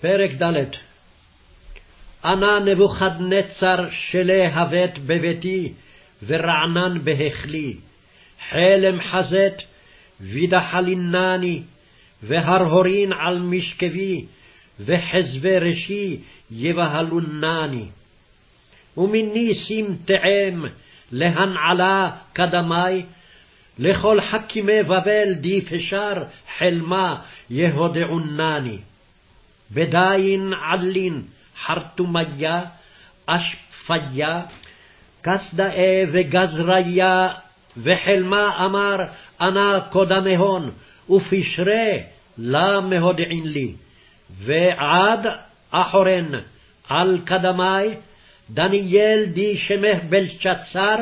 פרק ד' אנא נבוכדנצר שלהבת בביתי, ורענן בהיכלי, חלם חזת, וידחלינני, והרהורין על משכבי, וחזבי ראשי יבהלונני. ומיני שים תאם, להנעלה קדמי, לכל חכימי בבל די פשר חלמה יהודעונני. בדין עלין חרטומיה, אשפיה, כסדאה וגזריה, וחלמה אמר אנא קודמהון, ופשרי לה מהודעין לי. ועד אחורן על קדמי, דניאל די שמך בלשצר,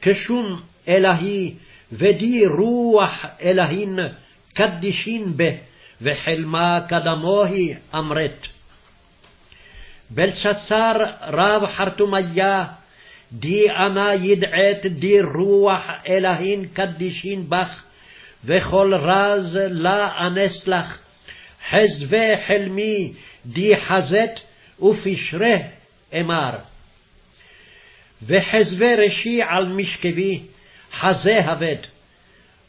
כשום אלהי ודי רוח אלהין קדישין בה, וחלמה קדמוהי אמרת. בלשצר רב חרטומיה, די אנה ידעת די רוח אלהין קדישין בך, וכל רז לה אנס לך, חזבי חלמי די חזת, ופשרה אמר. וחזבי ראשי על משכבי, חזה הבד.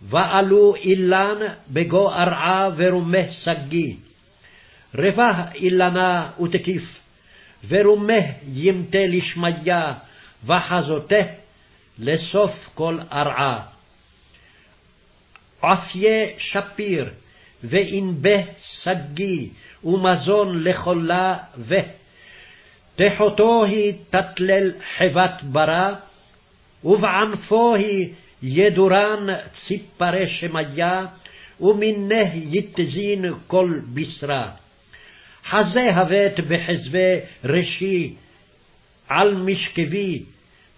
ועלו אילן בגו ארעה ורומה שגיא. רבה אילנה ותקיף, ורומה ימתה לשמיה, וחזותה לסוף כל ארעה. עפיה שפיר, וענבה שגיא, ומזון לכלה ו... תחותו היא תתלל חבת ברא, ובענפו היא ידורן ציפרי שמיה, ומנה יתזין כל בשרה. חזה הבט בחזבי ראשי על משכבי,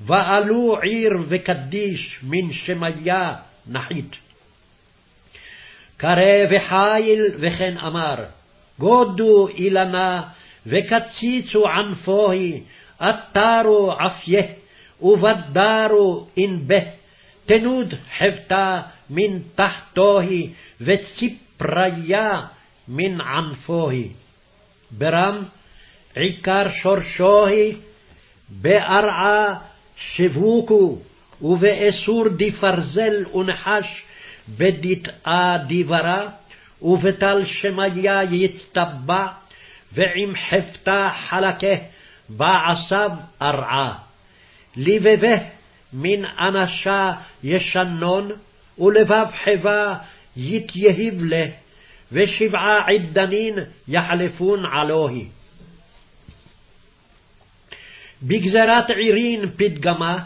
ועלו עיר וקדיש מן שמיה נחית. קרא וחיל וכן אמר, גודו אילנה וקציצו ענפוהי, עטרו עפיה, ובדרו אנבה, תנוד חבטה מן תחתוהי, וציפריה מן ענפוהי. ברם עיקר שורשוהי, בארעה שבוקו, ובאסור דפרזל ונחש, בדתאה דברה, ובטל שמיה יצטבע, ועם חפתה חלקה, בעשיו ארעה. לבבה מן אנשה ישנון, ולבב חבה יתיהב לה, ושבעה עדנין יחלפון עלוהי. בגזרת עירין פתגמה,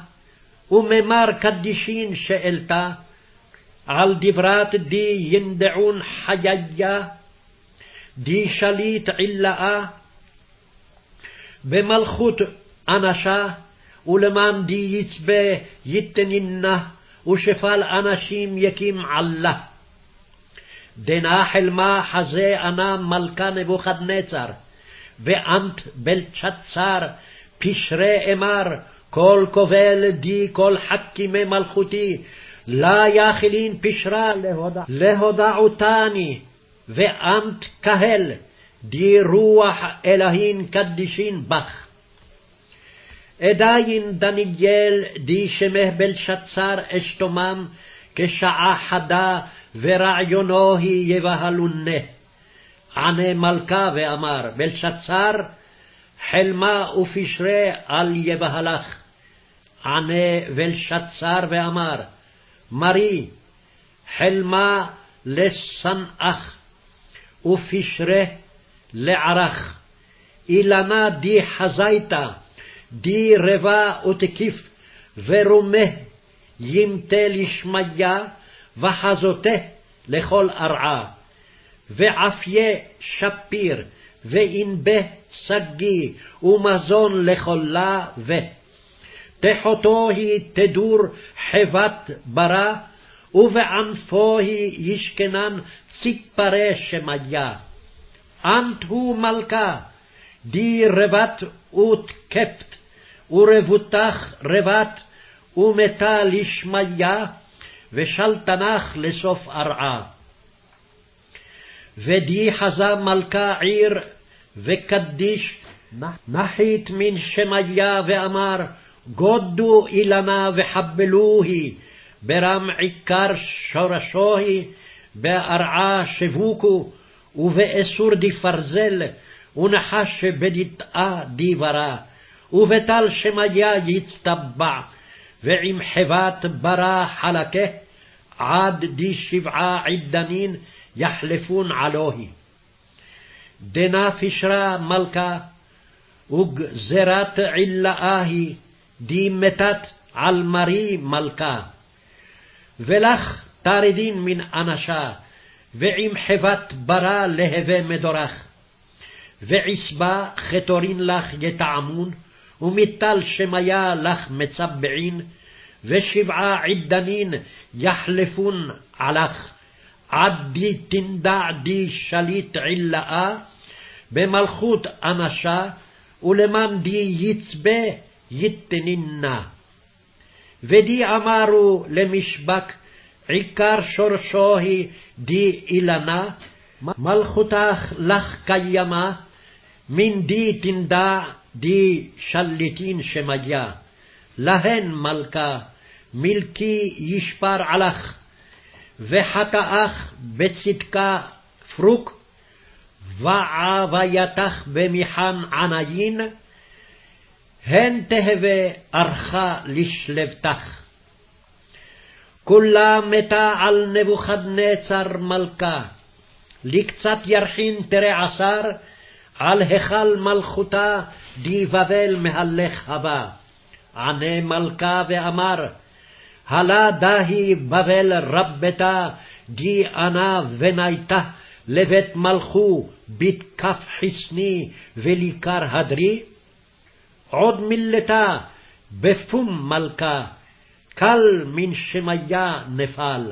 וממר קדישין שאלתה, על דברת די ינדעון חייה, די שליט עילאה, במלכות אנשה, ולמען די יצבה יתנינה, ושפל אנשים יקים עלה. דנה חלמה חזה אנה מלכה נבוכדנצר, ואנת בלצ'צר, פשרי אמר, כל כובל די כל חכימי מלכותי, לה יכילין פשרה להודע, להודעותני, ואמת קהל, די רוח אלהין קדישין בך. עדיין דניאל די שמך בלשצר אשתומם, כשעה חדה ורעיונו היא יבהלונה. ענה מלכה ואמר, בלשצר, חלמה ופשרה על יבהלך. ענה בלשצר ואמר, מרי, חלמה לשנאך, ופשרה לערך. אילנה די חזייתה, די רבה ותקיף, ורומה ימתה לשמיה, וחזותה לכל ארעה. ועפיה שפיר, וענבה שגיא, ומזון לכלה ו... תחותו היא תדור חבת ברא, ובענפו היא ישכנן ציפרי שמיה. אנט הוא מלכה, די רבת ותקפת, ורבותך רבת, ומתה לשמיה, ושלטנך לסוף ארעה. ודי חזה מלכה עיר וקדיש נחית מן שמיה ואמר, גודו אילנה וחבלוהי, ברם עיקר שורשוהי, בארעה שבוקו, ובאסור דפרזל, ונחש בדתאה דיברה, ובטל שמיה יצטבע, ועם חבת ברא חלקה, עד די שבעה עידנין יחלפון עלוהי. דנה פישרה מלכה, וגזרת עילאה היא, די מתת על מרי מלכה. ולך תרדין מן אנשה, ועם חבת ברא להווה מדורך. ועשבה חתורין לך יטעמון, ומטל שמיה לך מצבעין, ושבעה עידנין יחלפון עלך, עד די תנדע די שליט עילאה, במלכות אנשה, ולמאן די יצבה יתנינה. ודי אמרו למשבק, עיקר שורשו היא די אילנה, מלכותך לך קיימה, מן די תנדע די שליטין שמיה. להן מלכה, מלכי ישפר עלך, וחטאך בצדקה פרוק, ועווייתך במיחן ענין, הן תהווה ארכה לשלבתך. כולה מתה על נבוכדנצר מלכה, לקצת ירחין תרע עשר, על היכל מלכותה די בבל מהלך הבא. ענה מלכה ואמר, הלה דהי בבל רבתה, די ענה ונייתה, לבית מלכו, בית כף חסני וליקר הדרי? עוד מילתה, בפום מלכה, קל מן שמיה נפל.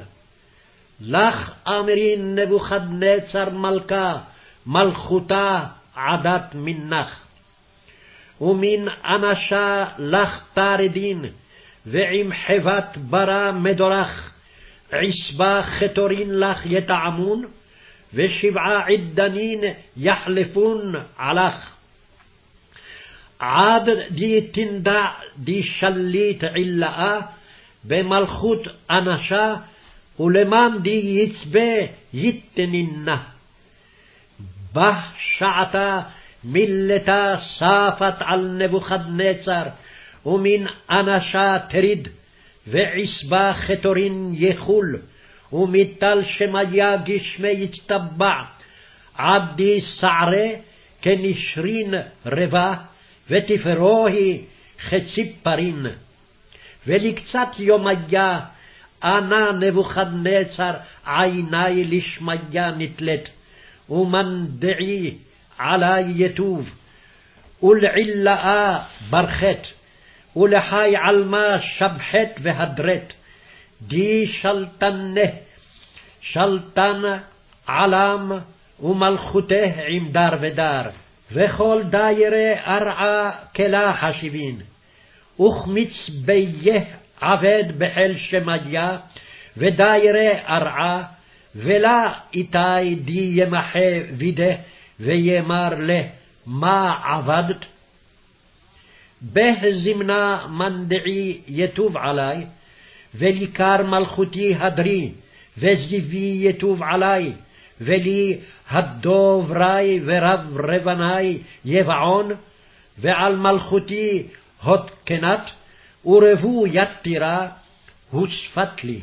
לך אמרין נבוכדנצר מלכה, מלכותה עדת מנך. ומן אנשה לך תרדין, ועם חבת ברא מדורך, עשבה חתורין לך יטעמון, ושבעה עידנין יחלפון עלך. עד די תנדע די שליט עילאה, במלכות אנשה, ולמם די יצבה יתננה. בה שעתה מילתה ספת על נבוכדנצר, ומן אנשה תריד, ועשבה חתורין יחול, ומטל שמיה גשמי יצטבע, עד די שערה כנשרין רבה, ותפרוהי כציפרין. ולקצת יומיה, ענה נבוכדנצר עיני לשמיה נתלת, ומנדעי עלי יטוב, ולעילאה ברכת, ולחי עלמה שבחת והדרת, די שלטנה, שלטן עלם ומלכותה עם דר ודר, וכל דיירי ארעה כלה חשיבין, וכמיץ ביה עבד בחיל שמיה, ודיירי ארעה, ולה איתי די ימחה וידה, ויאמר לה, מה עבדת? בהזמנה מנדעי יטוב עלי, וליקר מלכותי הדרי, וזיבי יטוב עלי, ולי הדוב רי ורב רבני יבעון, ועל מלכותי הוד קנת, ורבו יתירה, הוספת לי.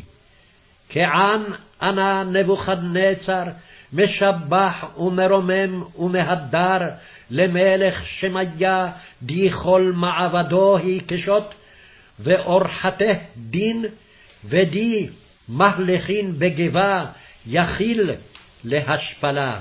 כען אנה נבוכדנצר, משבח ומרומם ומהדר למלך שמיה די כל מעבדו היא קשות, ואורחתה דין, ודי מהלכין בגבה יכיל להשפלה.